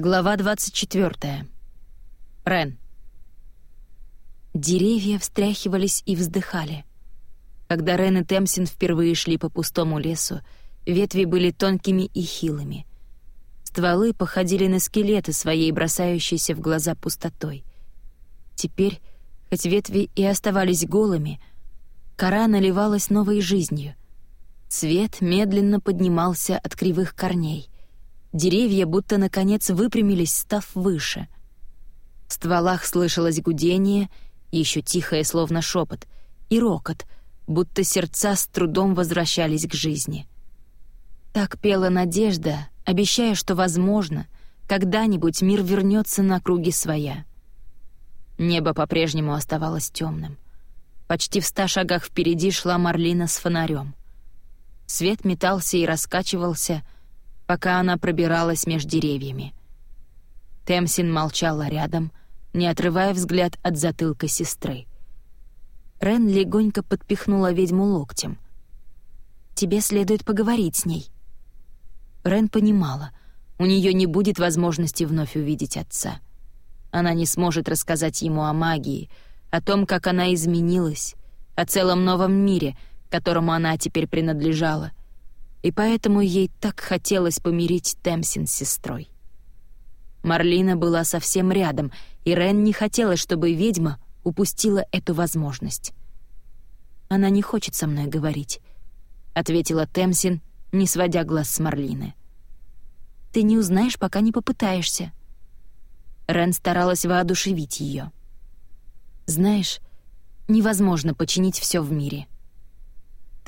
Глава 24. Рен. Деревья встряхивались и вздыхали. Когда Рен и Темсин впервые шли по пустому лесу, ветви были тонкими и хилыми. Стволы походили на скелеты своей бросающейся в глаза пустотой. Теперь, хоть ветви и оставались голыми, кора наливалась новой жизнью. Цвет медленно поднимался от кривых корней — Деревья будто наконец выпрямились, став выше. В стволах слышалось гудение, еще тихое, словно шепот, и рокот, будто сердца с трудом возвращались к жизни. Так пела надежда, обещая, что, возможно, когда-нибудь мир вернется на круги своя. Небо по-прежнему оставалось темным. Почти в ста шагах впереди шла Марлина с фонарем. Свет метался и раскачивался — пока она пробиралась между деревьями. Темсин молчала рядом, не отрывая взгляд от затылка сестры. Рен легонько подпихнула ведьму локтем. «Тебе следует поговорить с ней». Рен понимала, у нее не будет возможности вновь увидеть отца. Она не сможет рассказать ему о магии, о том, как она изменилась, о целом новом мире, которому она теперь принадлежала, и поэтому ей так хотелось помирить Темсин с сестрой. Марлина была совсем рядом, и Рен не хотела, чтобы ведьма упустила эту возможность. «Она не хочет со мной говорить», — ответила Темсин, не сводя глаз с Марлины. «Ты не узнаешь, пока не попытаешься». Рен старалась воодушевить ее. «Знаешь, невозможно починить все в мире», —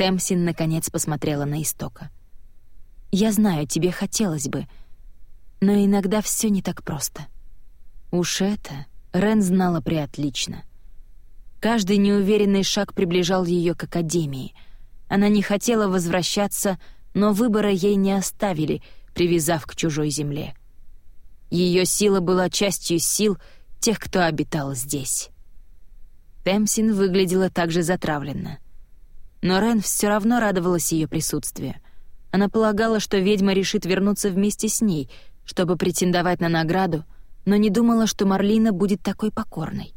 Темсин наконец посмотрела на истока. «Я знаю, тебе хотелось бы, но иногда все не так просто». Уж это Рен знала преотлично. Каждый неуверенный шаг приближал ее к Академии. Она не хотела возвращаться, но выбора ей не оставили, привязав к чужой земле. Ее сила была частью сил тех, кто обитал здесь. Темсин выглядела также затравленно — но Рен все равно радовалась ее присутствию. Она полагала, что ведьма решит вернуться вместе с ней, чтобы претендовать на награду, но не думала, что Марлина будет такой покорной.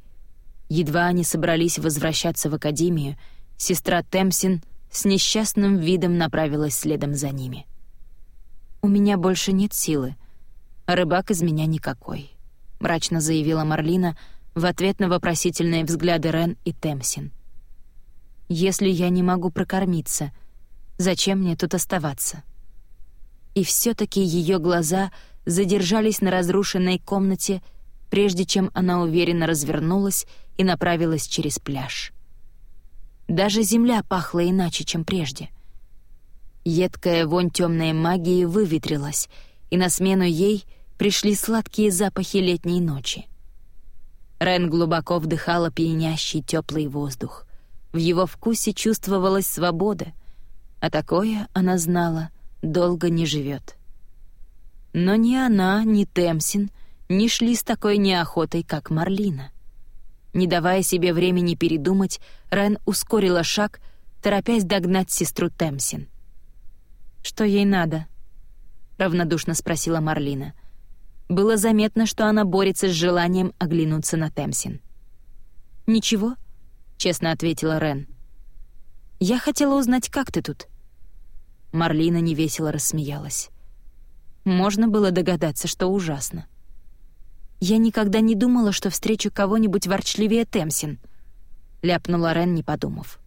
Едва они собрались возвращаться в академию, сестра Темсин с несчастным видом направилась следом за ними. «У меня больше нет силы, рыбак из меня никакой», — мрачно заявила Марлина в ответ на вопросительные взгляды Рен и Темсин. Если я не могу прокормиться, зачем мне тут оставаться? И все таки ее глаза задержались на разрушенной комнате, прежде чем она уверенно развернулась и направилась через пляж. Даже земля пахла иначе, чем прежде. Едкая вонь темной магии выветрилась, и на смену ей пришли сладкие запахи летней ночи. Рен глубоко вдыхала пьянящий теплый воздух — в его вкусе чувствовалась свобода, а такое, она знала, долго не живет. Но ни она, ни Темсин не шли с такой неохотой, как Марлина. Не давая себе времени передумать, Рен ускорила шаг, торопясь догнать сестру Темсин. «Что ей надо?» — равнодушно спросила Марлина. Было заметно, что она борется с желанием оглянуться на Темсин. «Ничего?» Честно ответила Рен. «Я хотела узнать, как ты тут». Марлина невесело рассмеялась. Можно было догадаться, что ужасно. «Я никогда не думала, что встречу кого-нибудь ворчливее Темсин», — ляпнула Рен, не подумав.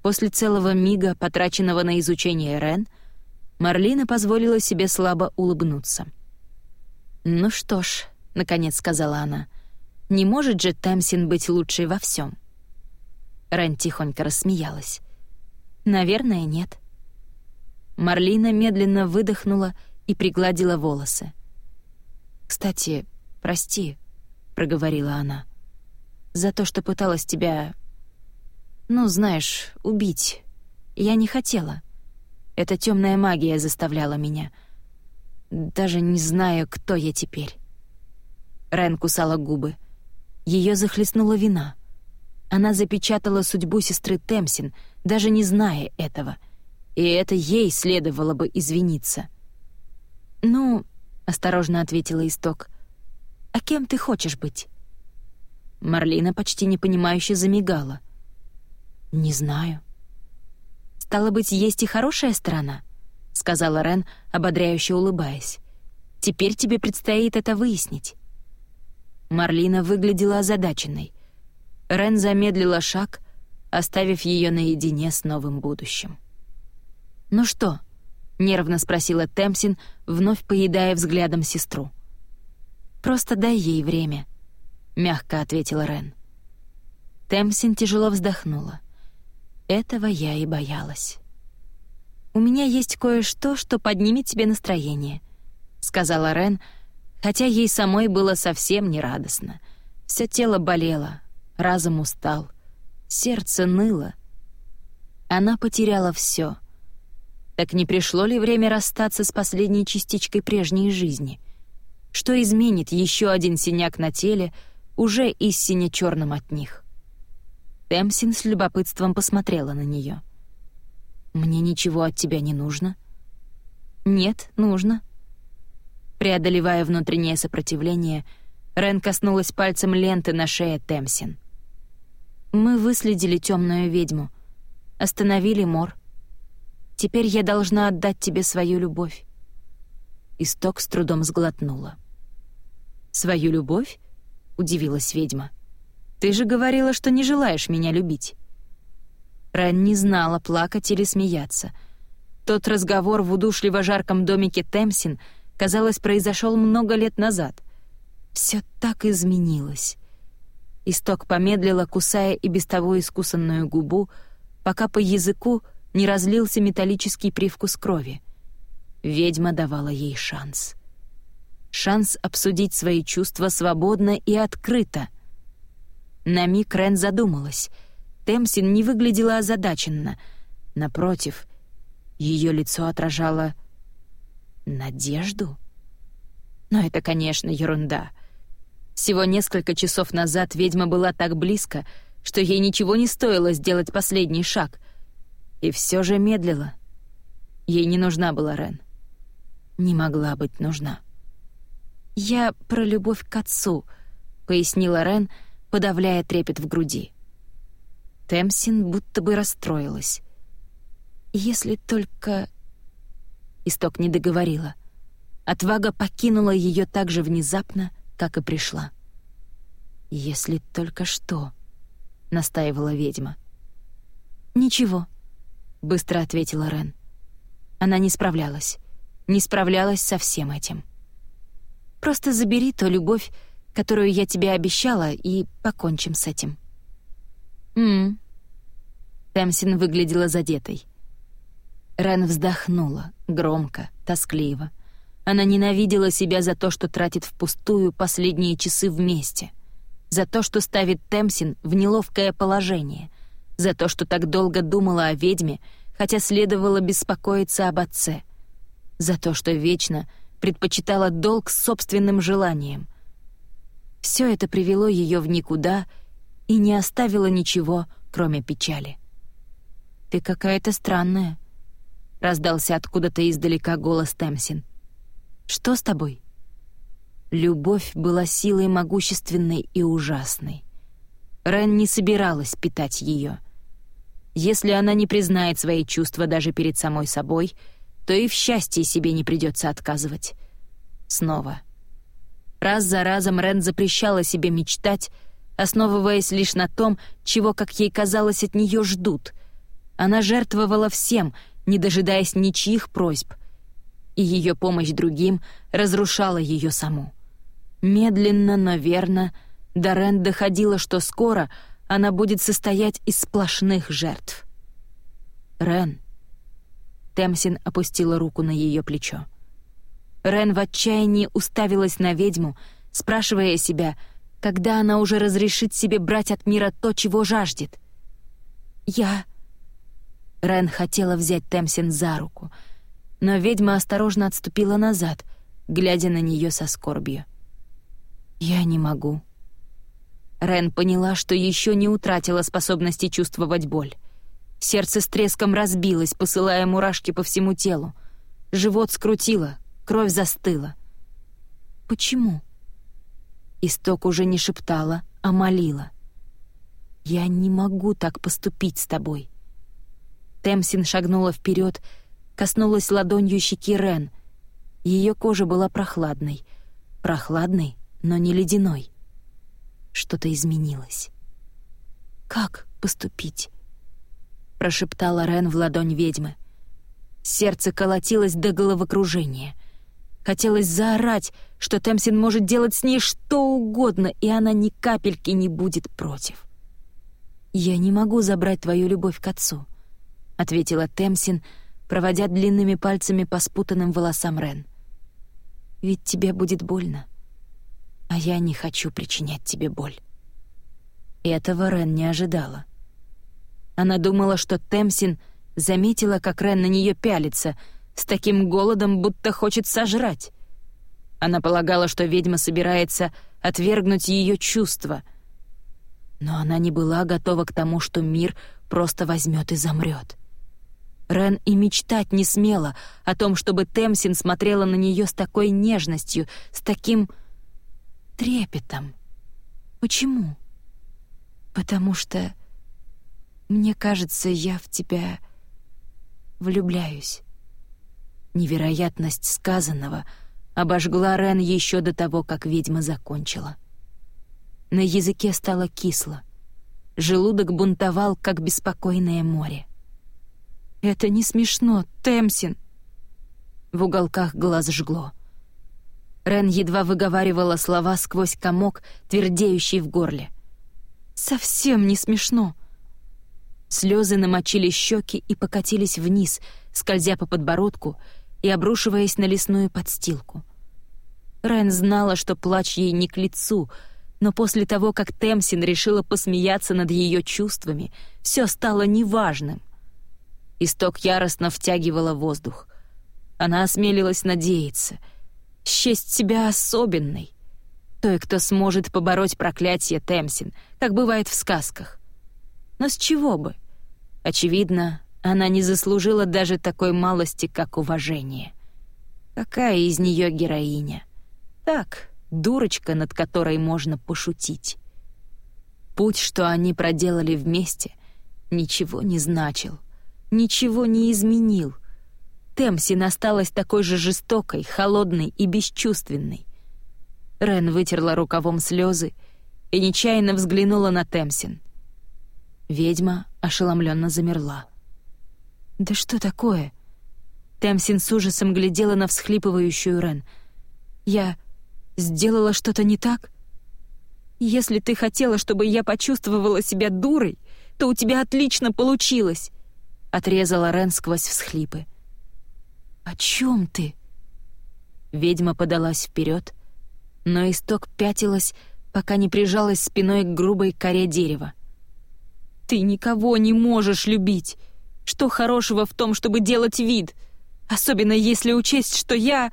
После целого мига, потраченного на изучение Рен, Марлина позволила себе слабо улыбнуться. «Ну что ж», — наконец сказала она, — «не может же Темсин быть лучшей во всем. Рен тихонько рассмеялась. «Наверное, нет». Марлина медленно выдохнула и пригладила волосы. «Кстати, прости», — проговорила она, — «за то, что пыталась тебя... ну, знаешь, убить. Я не хотела. Эта темная магия заставляла меня. Даже не знаю, кто я теперь». Рен кусала губы. Ее захлестнула вина — она запечатала судьбу сестры Темсин, даже не зная этого. И это ей следовало бы извиниться. «Ну...» — осторожно ответила Исток. «А кем ты хочешь быть?» Марлина почти непонимающе замигала. «Не знаю». «Стало быть, есть и хорошая сторона», — сказала Рен, ободряюще улыбаясь. «Теперь тебе предстоит это выяснить». Марлина выглядела озадаченной. Рен замедлила шаг, оставив ее наедине с новым будущим. «Ну что?» — нервно спросила Темсин, вновь поедая взглядом сестру. «Просто дай ей время», — мягко ответила Рен. Темсин тяжело вздохнула. Этого я и боялась. «У меня есть кое-что, что поднимет тебе настроение», — сказала Рен, хотя ей самой было совсем не радостно. Всё тело болело, разум устал, сердце ныло. Она потеряла всё. Так не пришло ли время расстаться с последней частичкой прежней жизни? Что изменит ещё один синяк на теле, уже истине чёрным от них? Темсин с любопытством посмотрела на неё. «Мне ничего от тебя не нужно?» «Нет, нужно», Преодолевая внутреннее сопротивление, Рен коснулась пальцем ленты на шее Темсин. «Мы выследили темную ведьму, остановили Мор. Теперь я должна отдать тебе свою любовь». Исток с трудом сглотнула. «Свою любовь?» — удивилась ведьма. «Ты же говорила, что не желаешь меня любить». Рен не знала, плакать или смеяться. Тот разговор в удушливо жарком домике Темсин — казалось, произошел много лет назад. Все так изменилось. Исток помедлила, кусая и без того искусанную губу, пока по языку не разлился металлический привкус крови. Ведьма давала ей шанс. Шанс обсудить свои чувства свободно и открыто. На миг Рен задумалась. Темсин не выглядела озадаченно. Напротив, ее лицо отражало Надежду? Но это, конечно, ерунда. Всего несколько часов назад ведьма была так близко, что ей ничего не стоило сделать последний шаг. И все же медлила. Ей не нужна была Рен. Не могла быть нужна. «Я про любовь к отцу», — пояснила Рен, подавляя трепет в груди. Темсин будто бы расстроилась. «Если только Исток не договорила. Отвага покинула ее так же внезапно, как и пришла. «Если только что», — настаивала ведьма. «Ничего», — быстро ответила Рен. Она не справлялась. Не справлялась со всем этим. «Просто забери ту любовь, которую я тебе обещала, и покончим с этим». «М-м». Темсин выглядела задетой. Рен вздохнула, громко, тоскливо. Она ненавидела себя за то, что тратит впустую последние часы вместе, за то, что ставит Темсин в неловкое положение, за то, что так долго думала о ведьме, хотя следовало беспокоиться об отце, за то, что вечно предпочитала долг собственным желанием. Все это привело ее в никуда и не оставило ничего, кроме печали. «Ты какая-то странная», раздался откуда-то издалека голос Темсин. «Что с тобой?» Любовь была силой могущественной и ужасной. Рен не собиралась питать ее. Если она не признает свои чувства даже перед самой собой, то и в счастье себе не придется отказывать. Снова. Раз за разом Рен запрещала себе мечтать, основываясь лишь на том, чего, как ей казалось, от нее ждут. Она жертвовала всем — не дожидаясь ничьих просьб, и ее помощь другим разрушала ее саму. Медленно, но верно, Дорен доходила, что скоро она будет состоять из сплошных жертв. «Рен», Темсин опустила руку на ее плечо. Рен в отчаянии уставилась на ведьму, спрашивая себя, когда она уже разрешит себе брать от мира то, чего жаждет. «Я...» Рен хотела взять Темсин за руку, но ведьма осторожно отступила назад, глядя на нее со скорбью. «Я не могу». Рен поняла, что еще не утратила способности чувствовать боль. Сердце с треском разбилось, посылая мурашки по всему телу. Живот скрутило, кровь застыла. почему?» Исток уже не шептала, а молила. «Я не могу так поступить с тобой». Темсин шагнула вперед, коснулась ладонью щеки Рен. Ее кожа была прохладной. Прохладной, но не ледяной. Что-то изменилось. «Как поступить?» — прошептала Рен в ладонь ведьмы. Сердце колотилось до головокружения. Хотелось заорать, что Темсин может делать с ней что угодно, и она ни капельки не будет против. «Я не могу забрать твою любовь к отцу», — ответила Темсин, проводя длинными пальцами по спутанным волосам Рен. «Ведь тебе будет больно, а я не хочу причинять тебе боль». Этого Рен не ожидала. Она думала, что Темсин заметила, как Рен на нее пялится, с таким голодом, будто хочет сожрать. Она полагала, что ведьма собирается отвергнуть ее чувства. Но она не была готова к тому, что мир просто возьмет и замрет. Рен и мечтать не смела о том, чтобы Темсин смотрела на нее с такой нежностью, с таким трепетом. Почему? потому что, мне кажется, я в тебя влюбляюсь. Невероятность сказанного обожгла Рен еще до того, как ведьма закончила. На языке стало кисло. Желудок бунтовал, как беспокойное море. «Это не смешно, Темсин!» В уголках глаз жгло. Рен едва выговаривала слова сквозь комок, твердеющий в горле — Совсем не смешно. Слезы намочили щеки и покатились вниз, скользя по подбородку и обрушиваясь на лесную подстилку. Рен знала, что плач ей не к лицу, но после того, как Темсин решила посмеяться над ее чувствами, все стало неважным. Исток яростно втягивала воздух. Она осмелилась надеяться, счесть себя особенной, той, кто сможет побороть проклятие Темсин, как бывает в сказках. Но с чего бы? Очевидно, она не заслужила даже такой малости, как уважение. Какая из нее героиня? Так, дурочка, над которой можно пошутить. Путь, что они проделали вместе, ничего не значил, ничего не изменил. Темсин осталась такой же жестокой, холодной и бесчувственной. Рен вытерла рукавом слезы и нечаянно взглянула на Темсин. Ведьма ошеломленно замерла. «Да что такое?» Темсин с ужасом глядела на всхлипывающую Рен. «Я сделала что-то не так? Если ты хотела, чтобы я почувствовала себя дурой, то у тебя отлично получилось!» Отрезала Рен сквозь всхлипы. «О чем ты?» Ведьма подалась вперед, но исток пятилась, пока не прижалась спиной к грубой коре дерева. «Ты никого не можешь любить! Что хорошего в том, чтобы делать вид? Особенно если учесть, что я...»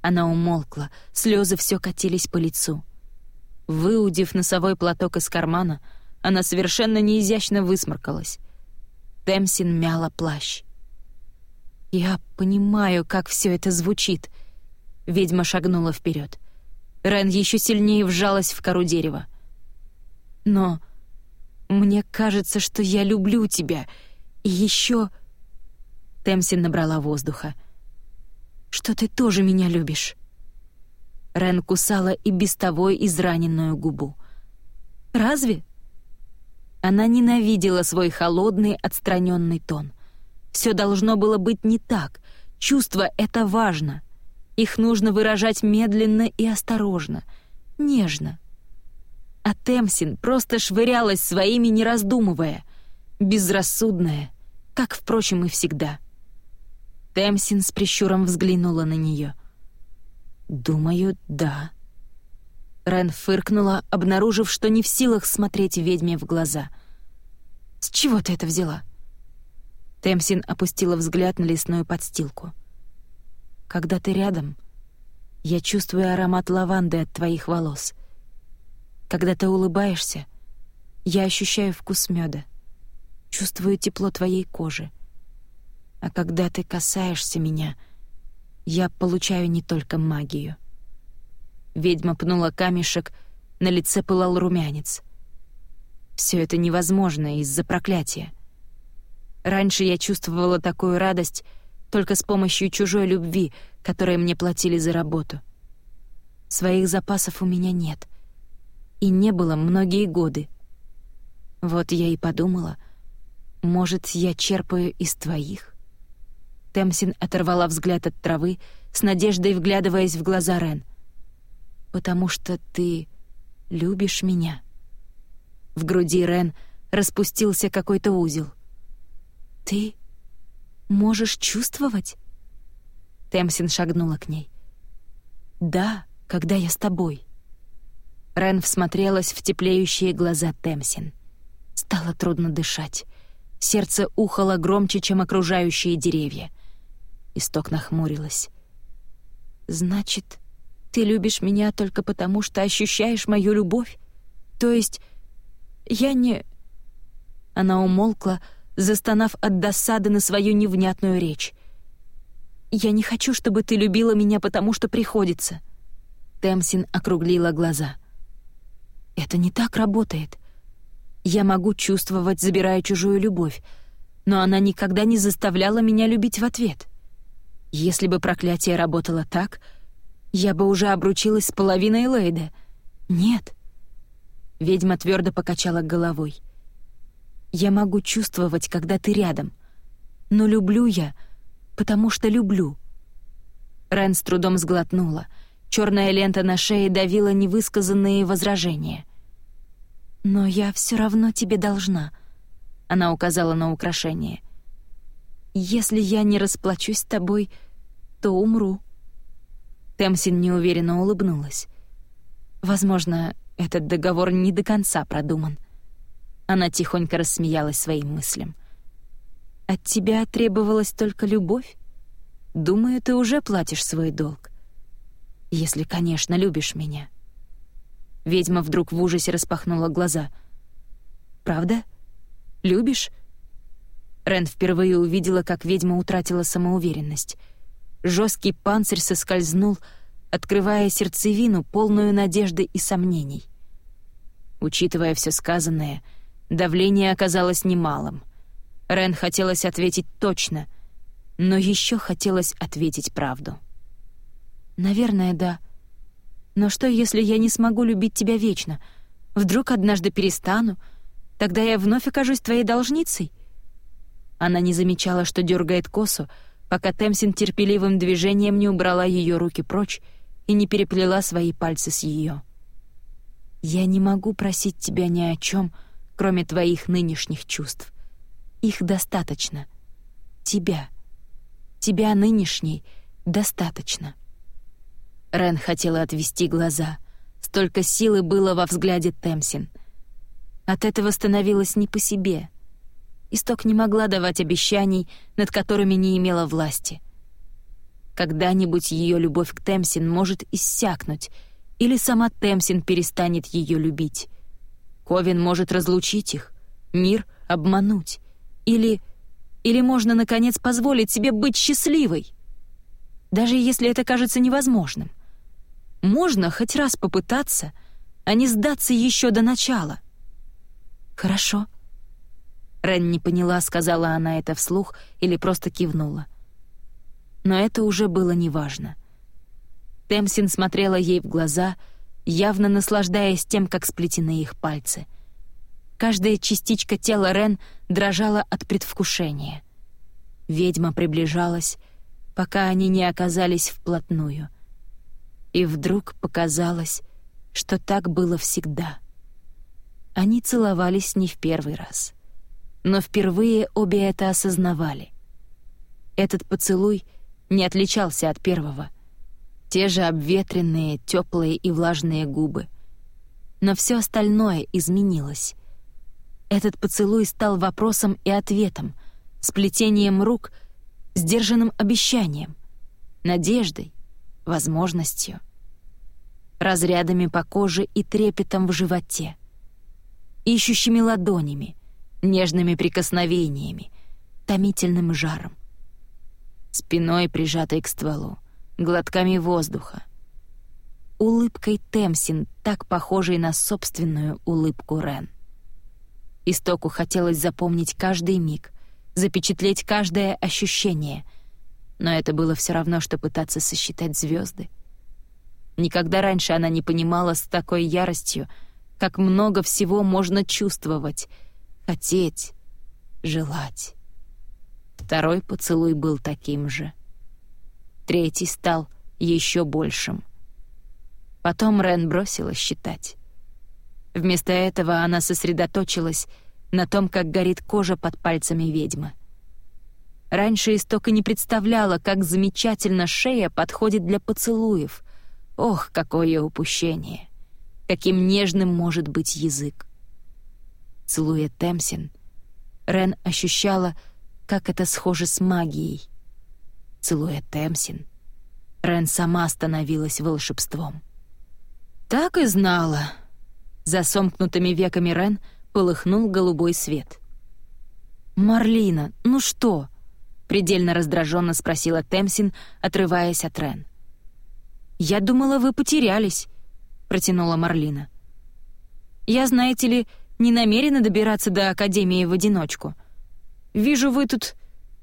Она умолкла, слезы все катились по лицу. Выудив носовой платок из кармана, она совершенно неизящно высморкалась. Темсин мяла плащ. «Я понимаю, как все это звучит», — ведьма шагнула вперед. Рен еще сильнее вжалась в кору дерева. «Но мне кажется, что я люблю тебя. И еще...» Темсин набрала воздуха. «Что ты тоже меня любишь». Рен кусала и без того израненную губу. «Разве?» Она ненавидела свой холодный, отстраненный тон. Все должно было быть не так. Чувство — это важно. Их нужно выражать медленно и осторожно, нежно. А Темсин просто швырялась своими, не раздумывая, безрассудная, как, впрочем, и всегда. Темсин с прищуром взглянула на нее. «Думаю, да». Рен фыркнула, обнаружив, что не в силах смотреть ведьме в глаза. «С чего ты это взяла?» Темсин опустила взгляд на лесную подстилку. Когда ты рядом, я чувствую аромат лаванды от твоих волос. Когда ты улыбаешься, я ощущаю вкус меда, чувствую тепло твоей кожи. А когда ты касаешься меня, я получаю не только магию. Ведьма пнула камешек, на лице пылал румянец. Все это невозможно из-за проклятия. Раньше я чувствовала такую радость только с помощью чужой любви, которой мне платили за работу. Своих запасов у меня нет. И не было многие годы. Вот я и подумала, может, я черпаю из твоих? Темсин оторвала взгляд от травы, с надеждой вглядываясь в глаза Рен. «Потому что ты любишь меня». В груди Рен распустился какой-то узел. «Ты можешь чувствовать?» Темсин шагнула к ней. «Да, когда я с тобой». Рен всмотрелась в теплеющие глаза Темсин. Стало трудно дышать. Сердце ухало громче, чем окружающие деревья. Исток нахмурилась. «Значит, ты любишь меня только потому, что ощущаешь мою любовь? То есть я не...» Она умолкла, застонав от досады на свою невнятную речь. «Я не хочу, чтобы ты любила меня, потому что приходится». Темсин округлила глаза. «Это не так работает. Я могу чувствовать, забирая чужую любовь, но она никогда не заставляла меня любить в ответ. Если бы проклятие работало так, я бы уже обручилась с половиной Лейда. Нет». Ведьма твердо покачала головой. «Я могу чувствовать, когда ты рядом, но люблю я, потому что люблю». Рен с трудом сглотнула. Черная лента на шее давила невысказанные возражения. «Но я все равно тебе должна», — она указала на украшение. «Если я не расплачусь с тобой, то умру». Темсин неуверенно улыбнулась. Возможно, этот договор не до конца продуман. Она тихонько рассмеялась своим мыслям. «От тебя требовалась только любовь? Думаю, ты уже платишь свой долг. Если, конечно, любишь меня». Ведьма вдруг в ужасе распахнула глаза. «Правда? Любишь?» Рен впервые увидела, как ведьма утратила самоуверенность. Жесткий панцирь соскользнул, открывая сердцевину, полную надежды и сомнений. Учитывая все сказанное, давление оказалось немалым. Рен хотелось ответить точно, но еще хотелось ответить правду. «Наверное, да. Но что, если я не смогу любить тебя вечно? Вдруг однажды перестану? Тогда я вновь окажусь твоей должницей?» Она не замечала, что дергает косу, пока Темсин терпеливым движением не убрала ее руки прочь и не переплела свои пальцы с ее. «Я не могу просить тебя ни о чем, кроме твоих нынешних чувств. Их достаточно. Тебя. Тебя нынешней достаточно». Рен хотела отвести глаза. Столько силы было во взгляде Темсин. От этого становилось не по себе. Исток не могла давать обещаний, над которыми не имела власти. Когда-нибудь ее любовь к Темсин может иссякнуть, или сама Темсин перестанет ее любить. Ковен может разлучить их, мир обмануть. Или... или можно, наконец, позволить себе быть счастливой. Даже если это кажется невозможным. Можно хоть раз попытаться, а не сдаться еще до начала. «Хорошо». Рен не поняла, сказала она это вслух или просто кивнула но это уже было неважно. Темсин смотрела ей в глаза, явно наслаждаясь тем, как сплетены их пальцы. Каждая частичка тела Рен дрожала от предвкушения. Ведьма приближалась, пока они не оказались вплотную. И вдруг показалось, что так было всегда. Они целовались не в первый раз. Но впервые обе это осознавали. Этот поцелуй — не отличался от первого. Те же обветренные, теплые и влажные губы. Но все остальное изменилось. Этот поцелуй стал вопросом и ответом, сплетением рук, сдержанным обещанием, надеждой, возможностью, разрядами по коже и трепетом в животе, ищущими ладонями, нежными прикосновениями, томительным жаром спиной прижатой к стволу, глотками воздуха. улыбкой Темсин, так похожей на собственную улыбку Рен. Истоку хотелось запомнить каждый миг, запечатлеть каждое ощущение, но это было все равно, что пытаться сосчитать звезды. Никогда раньше она не понимала с такой яростью, как много всего можно чувствовать, хотеть, желать. Второй поцелуй был таким же. Третий стал еще большим. Потом Рен бросила считать. Вместо этого она сосредоточилась на том, как горит кожа под пальцами ведьмы. Раньше Истока не представляла, как замечательно шея подходит для поцелуев. Ох, какое упущение! Каким нежным может быть язык! Целуя Темсин, Рен ощущала, как это схоже с магией. Целуя Темсин, Рен сама становилась волшебством. «Так и знала», за сомкнутыми веками Рен полыхнул голубой свет. «Марлина, ну что?» — предельно раздраженно спросила Темсин, отрываясь от Рен. «Я думала, вы потерялись», — протянула Марлина. «Я, знаете ли, не намерена добираться до Академии в одиночку. Вижу, вы тут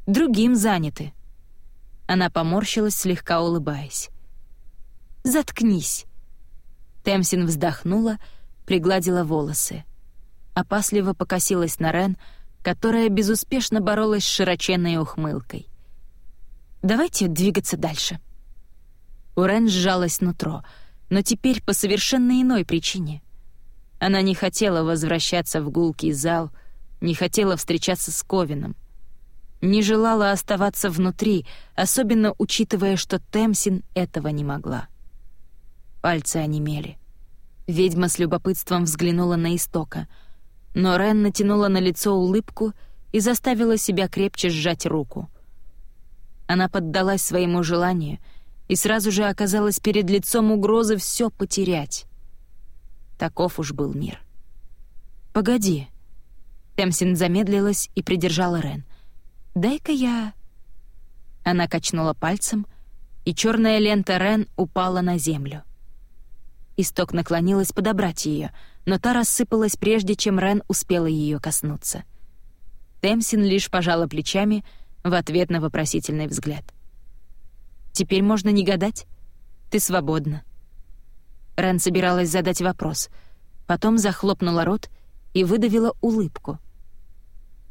другим заняты». Она поморщилась, слегка улыбаясь. «Заткнись». Темсин вздохнула, — пригладила волосы. Опасливо покосилась на Рен, которая безуспешно боролась с широченной ухмылкой. «Давайте двигаться дальше». У Рен сжалось нутро, но теперь по совершенно иной причине. Она не хотела возвращаться в гулкий зал, не хотела встречаться с Ковином. Не желала оставаться внутри, особенно учитывая, что Темсин этого не могла. Пальцы онемели. Ведьма с любопытством взглянула на истока, но Рен натянула на лицо улыбку и заставила себя крепче сжать руку. Она поддалась своему желанию и сразу же оказалась перед лицом угрозы все потерять. Таков уж был мир. «Погоди». Темсин замедлилась и придержала Рен. «Дай-ка я...» Она качнула пальцем, и черная лента Рен упала на землю. Исток наклонилась подобрать ее, но та рассыпалась прежде, чем Рен успела ее коснуться. Темсин лишь пожала плечами в ответ на вопросительный взгляд. «Теперь можно не гадать? Ты свободна». Рен собиралась задать вопрос, потом захлопнула рот и выдавила улыбку.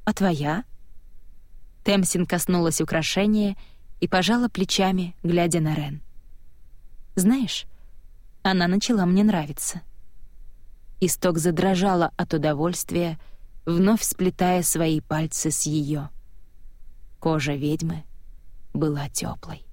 «А твоя?» Темсин коснулась украшения и пожала плечами, глядя на Рен. «Знаешь, она начала мне нравиться. Исток задрожала от удовольствия, вновь сплетая свои пальцы с ее. Кожа ведьмы была теплой.